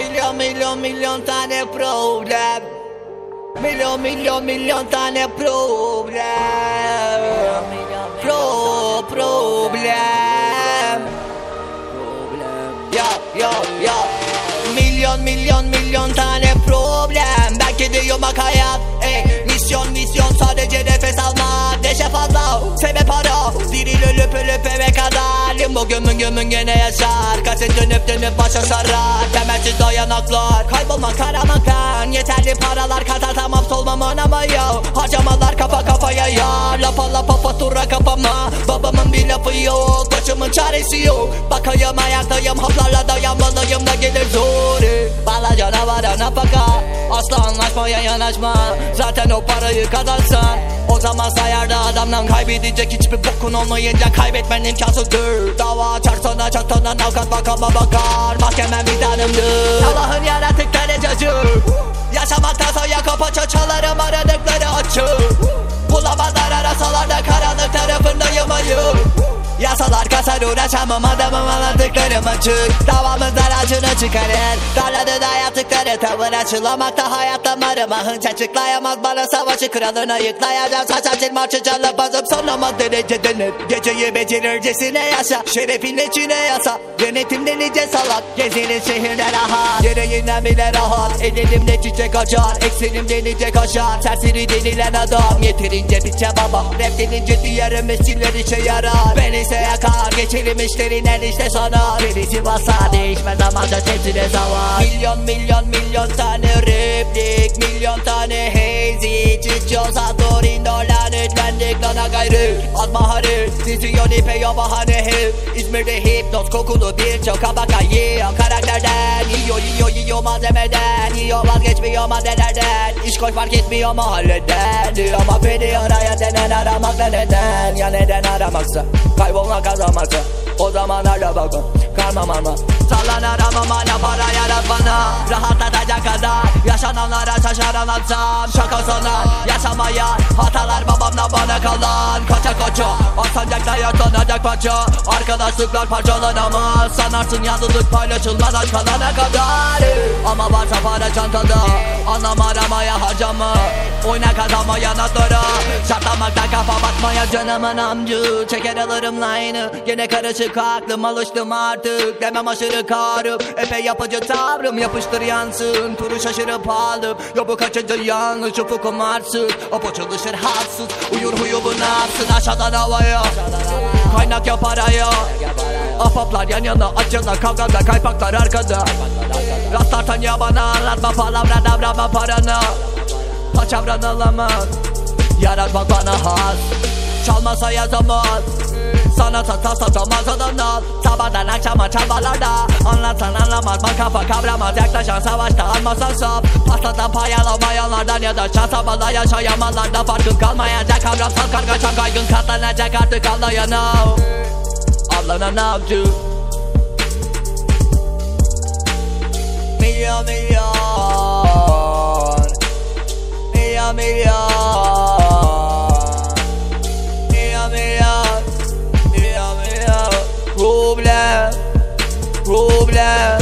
Milyon milyon milyon tane problem. Milyon milyon milyon tane problem. Pro problem. Yo yo yo Milyon milyon milyon tane problem. Belki de yumak hayat gömün gömün gene yaşar. Kaset dönüp dönüp başa sarar. Temelsiz dayanaklar. Kaybolmak karanlıktan Yeterli paralar kazanamam solmam anama ya Harcamalar kafa kafaya ya Lapa lapa fatura kafama Babamın bir lafı yok Başımın çaresi yok. Bakayım ayaktayım haplarla dayanmalıyım da gelir zor Bala canavara nafaka Asla anlaşmaya yanaşma. Zaten o parayı kazansan O zaman sayarda adamdan kaybedecek hiçbir bokun olmayınca kaybetmen imkansızdır. Dava açarsan çatana avukat makama bakar. Mahkemen vicdanımdır Allah'ın yarattıkları cacık uğraşamam adamım anlattıklarım açık. Davamızdan acını çıkarır. Darladı dayattıkları tavır açılamakta hayat damarıma Hınç açıklayamaz bana savaşı kralına yıklayacağım. Saçar çilmarçı canlı bazım sonlamaz derecede net Geceyi becerircesine yaşa Şerefin içine yasa. Yönetim delice salak Gezenin şehirde rahat Gereğinden bile rahat Elimde çiçek açar. Ekselimde nice kaşar Serseri denilen adam. Yeterince biçe baba Rap denince diğer mesiller işe yarar. Ben ise yakar Geçelim işlerinden işte sana Birisi basar Değişmez ama sesine zaman Milyon milyon milyon tane replik. Milyon tane hazy. Çıkıyorsa Turin dolan Ütlendik lana gayrı Az maharı Sizyon ipe yo bahane hep İzmir'de hipnoz kokulu birçok kabaka yiyor karakterden Yiyor yiyor yiyor malzemeden Yiyor vazgeçmiyor maddelerden. İş koy fark etmiyor mahalleden. Diyor ama beni araya denen aramakla neden? Ya neden aramaksa? Kaybolmak kazanmaksa. O zaman hala bakın Karma marma. Sallan aramam hala para yarat bana Rahatlatacak kadar Yaşananlara şaşaran atsam Şaka sana yaşamaya Hatalar babamla bana kalan. Kaça koça Asancakta yatlanacak parça. Arkadaşlıklar parçalanamaz. Sanarsın yalnızlık paylaşılmaz aç kalana kadar. Ama varsa para çantada. Anlam aramaya harcama. Oyna kazanmaya natlara Şartlamakta kafa batmaya canımın amcı Çeker alırım line'ı. Gene karışık aklım alıştım artık. Demem aşırı karım. Epey yapıcı tavrım Yapıştır yansın. Turu şaşırıp aldım. Ya bu kaçıncı yanlış Ufukum arsız Apo çalışır halsız Uyur huyu bu nasıl Aşağıdan havaya Kaynak ya paraya. Afaplar yan yana acılar kavgada kaypaklar arkada. Rastlarsan ya bana anlatma palavra davrama paranı Paçavran alamaz Yaratmak bana has. Çalmasa yazamaz sana sata satamaz adamlar Sabahdan akşama çabalarda Anlatsan anlamaz bak kafa kavramaz. Yaklaşan savaşta almazsan saf. Pastadan pay alamayanlardan ya da şansa bağlı yaşayamalardan Farkın kalmayacak. Kavramsal kargaşa kaygın katlanacak artık anlayana Avlanan avcı. Milyon milyon Milyon milyon love.